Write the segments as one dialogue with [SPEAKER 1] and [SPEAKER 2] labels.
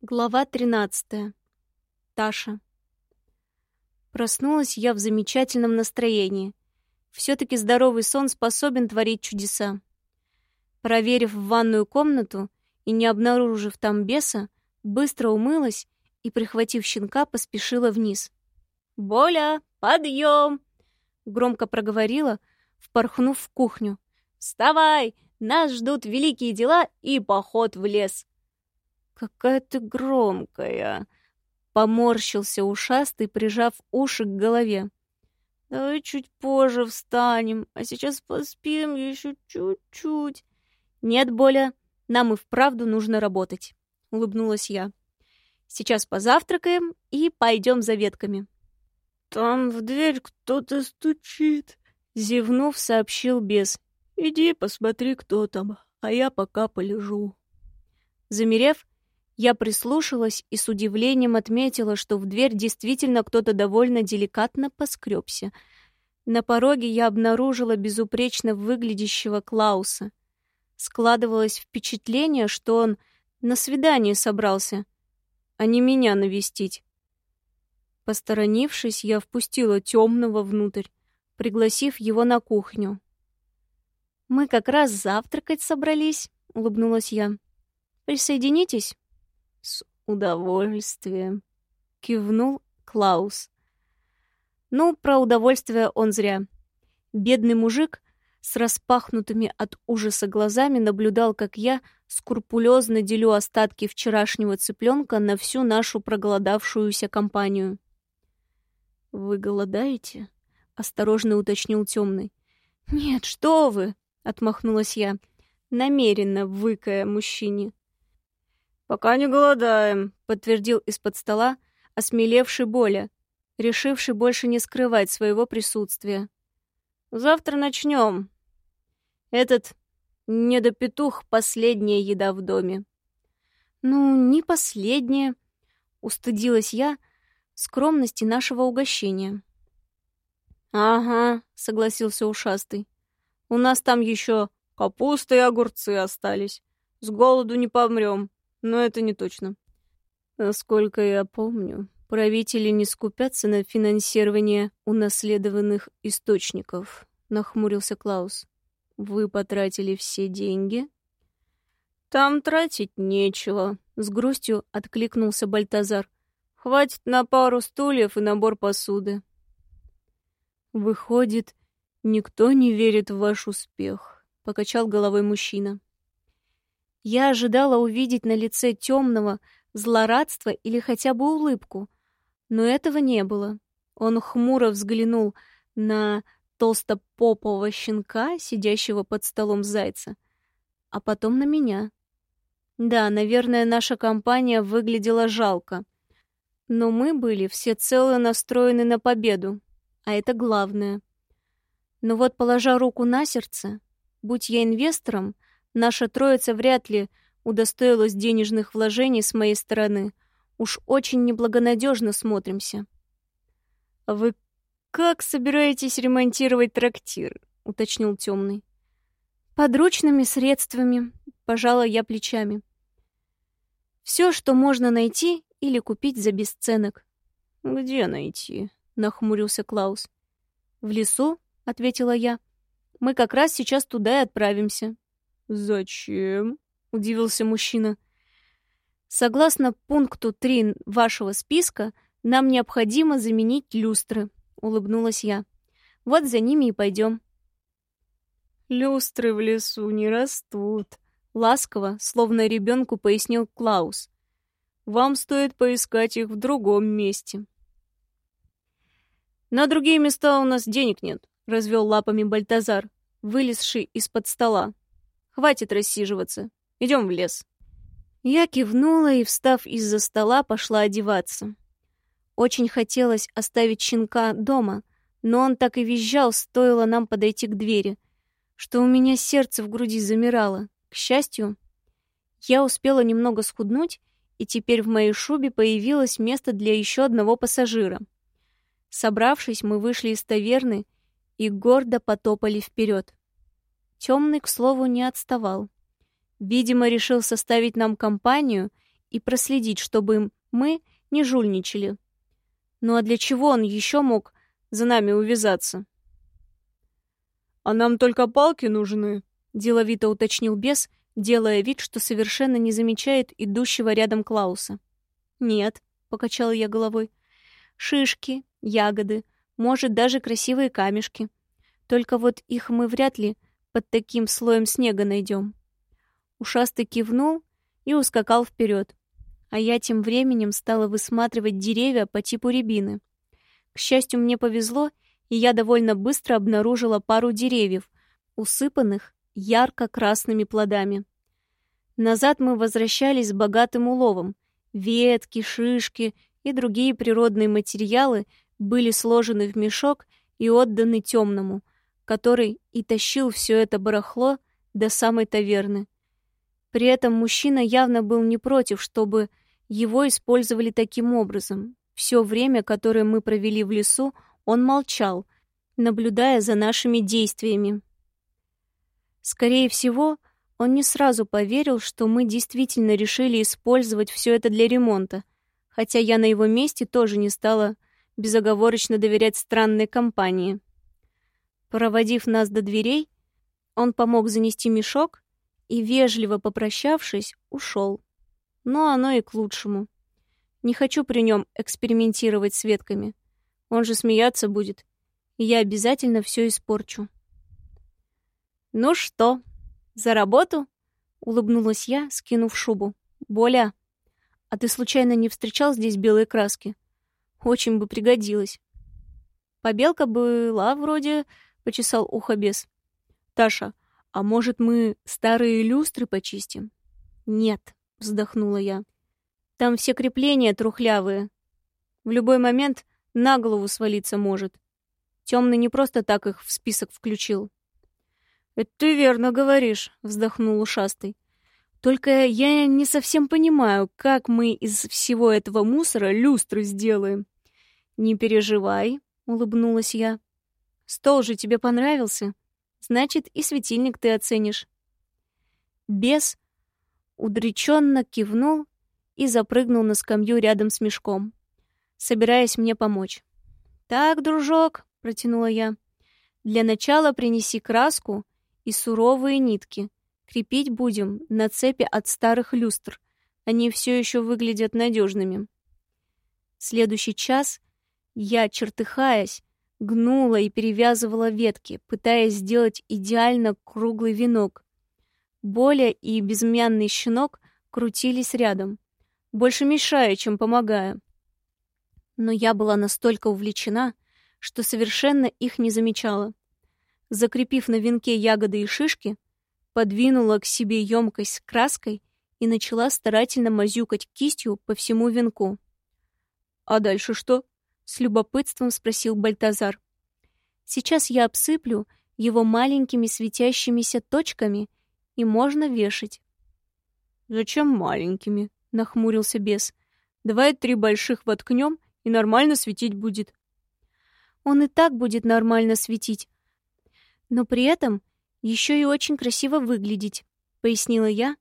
[SPEAKER 1] Глава 13. Таша. Проснулась я в замечательном настроении. Все-таки здоровый сон способен творить чудеса. Проверив в ванную комнату и не обнаружив там беса, быстро умылась и, прихватив щенка, поспешила вниз. «Боля, подъем!» — громко проговорила, впорхнув в кухню. «Вставай! Нас ждут великие дела и поход в лес!» «Какая ты громкая!» — поморщился ушастый, прижав уши к голове. «Давай чуть позже встанем, а сейчас поспим еще чуть-чуть». «Нет, Боля, нам и вправду нужно работать», — улыбнулась я. «Сейчас позавтракаем и пойдем за ветками».
[SPEAKER 2] «Там в дверь кто-то стучит», — зевнув, сообщил бес. «Иди посмотри, кто там, а я пока полежу».
[SPEAKER 1] Замерев, я прислушалась и с удивлением отметила, что в дверь действительно кто-то довольно деликатно поскребся. На пороге я обнаружила безупречно выглядящего Клауса. Складывалось впечатление, что он на свидание собрался, а не меня навестить. Посторонившись, я впустила темного внутрь, пригласив его на кухню. «Мы как раз завтракать собрались», — улыбнулась я. «Присоединитесь?» «С удовольствием», — кивнул Клаус. Ну, про удовольствие он зря. Бедный мужик с распахнутыми от ужаса глазами наблюдал, как я скрупулезно делю остатки вчерашнего цыпленка на всю нашу проголодавшуюся компанию. «Вы голодаете?» — осторожно уточнил темный. «Нет, что вы!» — отмахнулась я, намеренно выкая мужчине.
[SPEAKER 2] «Пока не голодаем», —
[SPEAKER 1] подтвердил из-под стола осмелевший Боля, решивший больше не скрывать своего присутствия. «Завтра начнем. Этот недопетух — последняя еда в доме». «Ну, не последняя», — устыдилась я скромности нашего угощения.
[SPEAKER 2] «Ага», — согласился ушастый. «У нас там еще капуста и огурцы остались. С голоду не помрем но это не точно. Насколько я помню, правители не скупятся на финансирование унаследованных источников, нахмурился Клаус. Вы потратили все деньги? Там тратить нечего, с грустью откликнулся Бальтазар. Хватит на пару стульев и набор посуды. Выходит, никто не верит в ваш успех, покачал головой мужчина.
[SPEAKER 1] Я ожидала увидеть на лице темного злорадство или хотя бы улыбку, но этого не было. Он хмуро взглянул на толстопопового щенка, сидящего под столом зайца, а потом на меня. Да, наверное, наша компания выглядела жалко, но мы были все цело настроены на победу, а это главное. Но вот, положа руку на сердце, будь я инвестором, Наша троица вряд ли удостоилась денежных вложений с моей стороны. Уж очень неблагонадежно смотримся.
[SPEAKER 2] «А вы как собираетесь ремонтировать трактир?» — уточнил темный.
[SPEAKER 1] «Подручными средствами», — пожала я плечами. «Все, что можно найти или купить за бесценок».
[SPEAKER 2] «Где найти?»
[SPEAKER 1] — нахмурился Клаус. «В лесу», — ответила я. «Мы как раз сейчас туда и отправимся.
[SPEAKER 2] «Зачем?» — удивился мужчина.
[SPEAKER 1] «Согласно пункту 3 вашего списка, нам необходимо заменить люстры», — улыбнулась я. «Вот за ними и пойдем».
[SPEAKER 2] «Люстры в лесу не растут», —
[SPEAKER 1] ласково, словно ребенку пояснил Клаус.
[SPEAKER 2] «Вам стоит поискать их в другом месте». «На другие места у нас денег нет», — развел лапами Бальтазар, вылезший из-под стола. Хватит рассиживаться. Идем в лес».
[SPEAKER 1] Я кивнула и, встав из-за стола, пошла одеваться. Очень хотелось оставить щенка дома, но он так и визжал, стоило нам подойти к двери, что у меня сердце в груди замирало. К счастью, я успела немного схуднуть, и теперь в моей шубе появилось место для еще одного пассажира. Собравшись, мы вышли из таверны и гордо потопали вперед. Темный, к слову, не отставал. Видимо, решил составить нам компанию и проследить, чтобы мы не жульничали. Ну а для чего он еще мог за нами увязаться?
[SPEAKER 2] «А нам только палки нужны», —
[SPEAKER 1] деловито уточнил бес, делая вид, что совершенно не замечает идущего рядом Клауса. «Нет», — покачала я головой, — «шишки, ягоды, может, даже красивые камешки. Только вот их мы вряд ли под таким слоем снега найдем». Ушастый кивнул и ускакал вперед, а я тем временем стала высматривать деревья по типу рябины. К счастью, мне повезло, и я довольно быстро обнаружила пару деревьев, усыпанных ярко-красными плодами. Назад мы возвращались с богатым уловом. Ветки, шишки и другие природные материалы были сложены в мешок и отданы темному, который и тащил все это барахло до самой таверны. При этом мужчина явно был не против, чтобы его использовали таким образом. Все время, которое мы провели в лесу, он молчал, наблюдая за нашими действиями. Скорее всего, он не сразу поверил, что мы действительно решили использовать все это для ремонта, хотя я на его месте тоже не стала безоговорочно доверять странной компании. Проводив нас до дверей, он помог занести мешок и, вежливо попрощавшись, ушел. Но оно и к лучшему. Не хочу при нем экспериментировать с ветками. Он же смеяться будет, и я обязательно все испорчу. «Ну что, за работу?» — улыбнулась я, скинув шубу. «Боля, а ты случайно не встречал здесь белые краски? Очень бы пригодилось». «Побелка была вроде...» — почесал ухо бес. «Таша, а может, мы старые люстры почистим?» «Нет», — вздохнула я. «Там все крепления трухлявые. В любой момент на голову свалиться может. Темный не просто так их в список включил.
[SPEAKER 2] «Это ты верно говоришь», — вздохнул ушастый.
[SPEAKER 1] «Только я не совсем понимаю, как мы из всего этого мусора люстры сделаем». «Не переживай», — улыбнулась я. «Стол же тебе понравился. Значит, и светильник ты оценишь». Бес удреченно кивнул и запрыгнул на скамью рядом с мешком собираясь мне помочь. «Так, дружок», — протянула я, — «для начала принеси краску и суровые нитки. Крепить будем на цепи от старых люстр. Они все еще выглядят надежными». Следующий час я, чертыхаясь, гнула и перевязывала ветки, пытаясь сделать идеально круглый венок. Боля и безмянный щенок крутились рядом, больше мешая, чем помогая но я была настолько увлечена, что совершенно их не замечала. Закрепив на венке ягоды и шишки, подвинула к себе емкость с краской и начала старательно мазюкать кистью по всему венку.
[SPEAKER 2] «А дальше что?» — с любопытством спросил Бальтазар.
[SPEAKER 1] «Сейчас я обсыплю его маленькими светящимися точками, и можно вешать».
[SPEAKER 2] «Зачем маленькими?» — нахмурился бес. «Давай три больших воткнем и нормально светить будет.
[SPEAKER 1] Он и так будет нормально светить, но при этом еще и очень красиво выглядеть, пояснила я,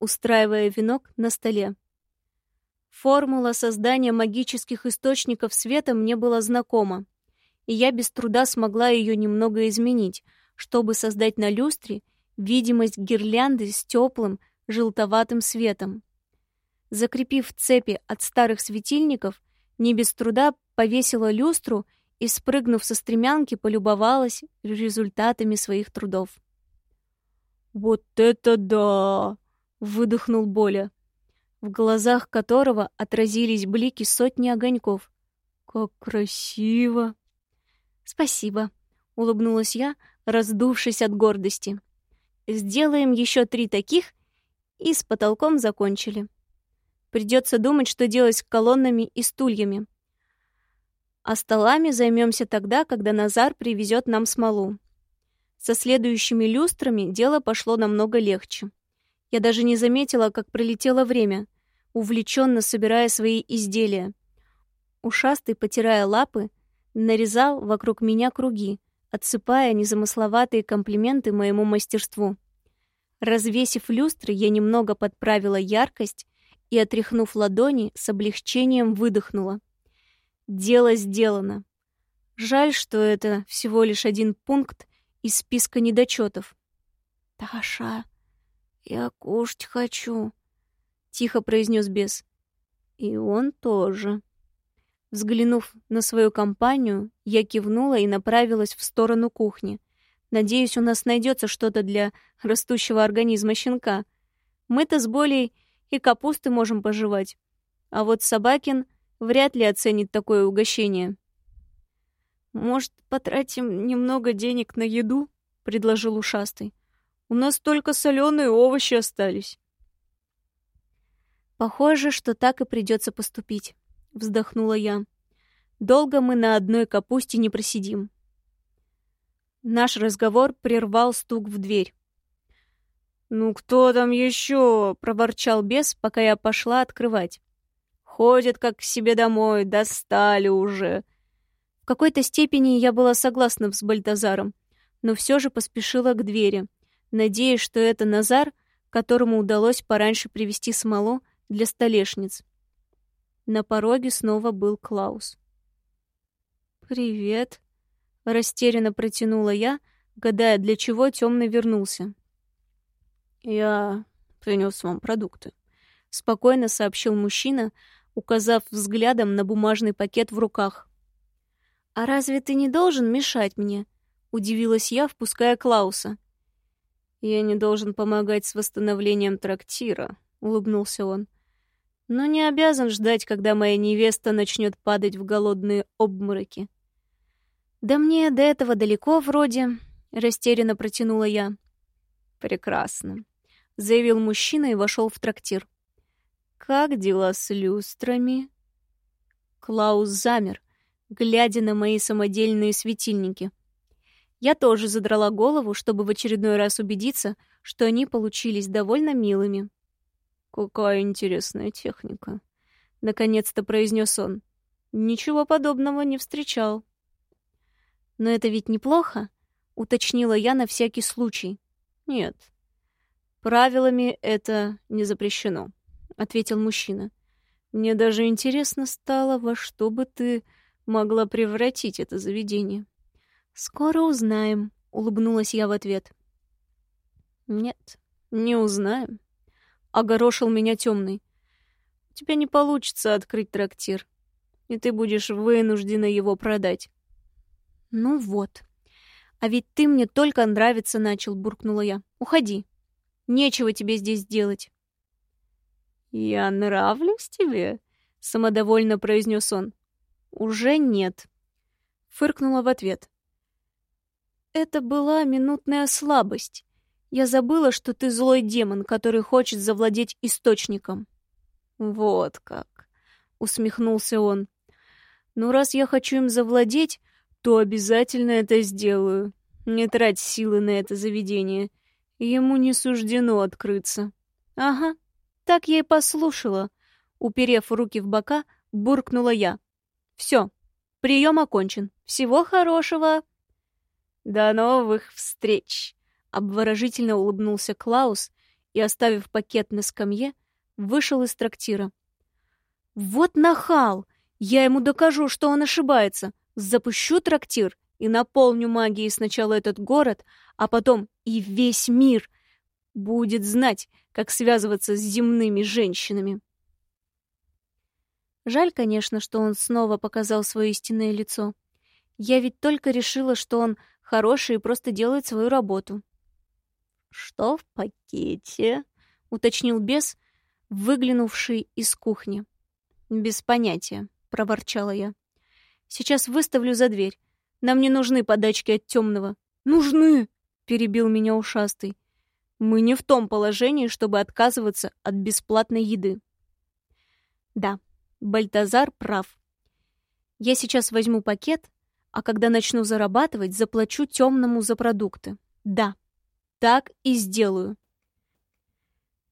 [SPEAKER 1] устраивая венок на столе. Формула создания магических источников света мне была знакома, и я без труда смогла ее немного изменить, чтобы создать на люстре видимость гирлянды с теплым желтоватым светом. Закрепив цепи от старых светильников, не без труда повесила люстру и, спрыгнув со стремянки, полюбовалась результатами своих трудов.
[SPEAKER 2] «Вот это да!» — выдохнул Боля,
[SPEAKER 1] в глазах которого отразились блики сотни огоньков.
[SPEAKER 2] «Как красиво!»
[SPEAKER 1] «Спасибо», — улыбнулась я, раздувшись от гордости. «Сделаем еще три таких, и с потолком закончили». Придется думать, что делать с колоннами и стульями. А столами займемся тогда, когда Назар привезет нам смолу. Со следующими люстрами дело пошло намного легче. Я даже не заметила, как пролетело время, увлеченно собирая свои изделия. Ушастый, потирая лапы, нарезал вокруг меня круги, отсыпая незамысловатые комплименты моему мастерству. Развесив люстры, я немного подправила яркость и, отряхнув ладони, с облегчением выдохнула. Дело сделано. Жаль, что это всего лишь один пункт из списка недочетов.
[SPEAKER 2] «Таша, я кушать хочу», —
[SPEAKER 1] тихо произнес бес. И он тоже. Взглянув на свою компанию, я кивнула и направилась в сторону кухни. Надеюсь, у нас найдется что-то для растущего организма щенка. Мы-то с болей и капусты можем пожевать. А вот Собакин вряд ли оценит такое угощение.
[SPEAKER 2] «Может, потратим немного денег на еду?» — предложил ушастый. «У нас только соленые овощи остались».
[SPEAKER 1] «Похоже, что так и придется поступить», — вздохнула я. «Долго мы на одной капусте не просидим». Наш разговор прервал стук в дверь.
[SPEAKER 2] «Ну кто там еще?» — проворчал бес, пока я пошла открывать. «Ходят как к себе домой, достали уже».
[SPEAKER 1] В какой-то степени я была согласна с Бальтазаром, но все же поспешила к двери, надеясь, что это Назар, которому удалось пораньше привезти смолу для столешниц. На пороге снова был Клаус.
[SPEAKER 2] «Привет», —
[SPEAKER 1] растерянно протянула я, гадая, для чего темный вернулся.
[SPEAKER 2] «Я принес вам продукты», —
[SPEAKER 1] спокойно сообщил мужчина, указав взглядом на бумажный пакет в руках. «А разве ты не должен мешать мне?» — удивилась я, впуская Клауса.
[SPEAKER 2] «Я не должен помогать с восстановлением трактира», — улыбнулся он. «Но не обязан ждать, когда моя невеста начнет падать в голодные обмороки».
[SPEAKER 1] «Да мне до этого далеко вроде», — растерянно протянула я.
[SPEAKER 2] «Прекрасно», — заявил мужчина и вошел в трактир. «Как дела с люстрами?»
[SPEAKER 1] Клаус замер, глядя на мои самодельные светильники. Я тоже задрала голову, чтобы в очередной раз убедиться, что они получились довольно милыми.
[SPEAKER 2] «Какая интересная техника», — наконец-то произнес он. «Ничего подобного не встречал».
[SPEAKER 1] «Но это ведь неплохо?» — уточнила я на всякий случай.
[SPEAKER 2] «Нет, правилами это не запрещено», — ответил мужчина. «Мне даже интересно стало, во что бы ты могла превратить это заведение».
[SPEAKER 1] «Скоро узнаем», — улыбнулась я в ответ.
[SPEAKER 2] «Нет, не узнаем», — огорошил меня темный. «У тебя не получится открыть трактир, и ты будешь вынуждена его продать».
[SPEAKER 1] «Ну вот», «А ведь ты мне только нравиться начал», — буркнула я. «Уходи. Нечего тебе здесь делать».
[SPEAKER 2] «Я нравлюсь тебе?» — самодовольно произнес он.
[SPEAKER 1] «Уже нет», — фыркнула в ответ. «Это была минутная слабость. Я забыла, что ты злой демон, который хочет завладеть источником».
[SPEAKER 2] «Вот как!» — усмехнулся он.
[SPEAKER 1] «Ну, раз я хочу им завладеть, то обязательно это сделаю. Не трать силы на это заведение. Ему не суждено открыться. Ага, так я и послушала. Уперев руки в бока, буркнула я. Все, прием окончен. Всего хорошего.
[SPEAKER 2] До новых встреч.
[SPEAKER 1] Обворожительно улыбнулся Клаус и, оставив пакет на скамье, вышел из трактира. Вот нахал! Я ему докажу, что он ошибается. Запущу трактир и наполню магией сначала этот город, а потом и весь мир будет знать, как связываться с земными женщинами. Жаль, конечно, что он снова показал свое истинное лицо. Я ведь только решила, что он хороший и просто делает свою работу.
[SPEAKER 2] «Что в пакете?»
[SPEAKER 1] — уточнил бес, выглянувший из кухни. «Без понятия», — проворчала я. Сейчас выставлю за дверь. Нам не нужны подачки от темного.
[SPEAKER 2] Нужны,
[SPEAKER 1] перебил меня ушастый. Мы не в том положении, чтобы отказываться от бесплатной еды. Да, Бальтазар прав. Я сейчас возьму пакет, а когда начну зарабатывать, заплачу темному за продукты. Да, так и сделаю.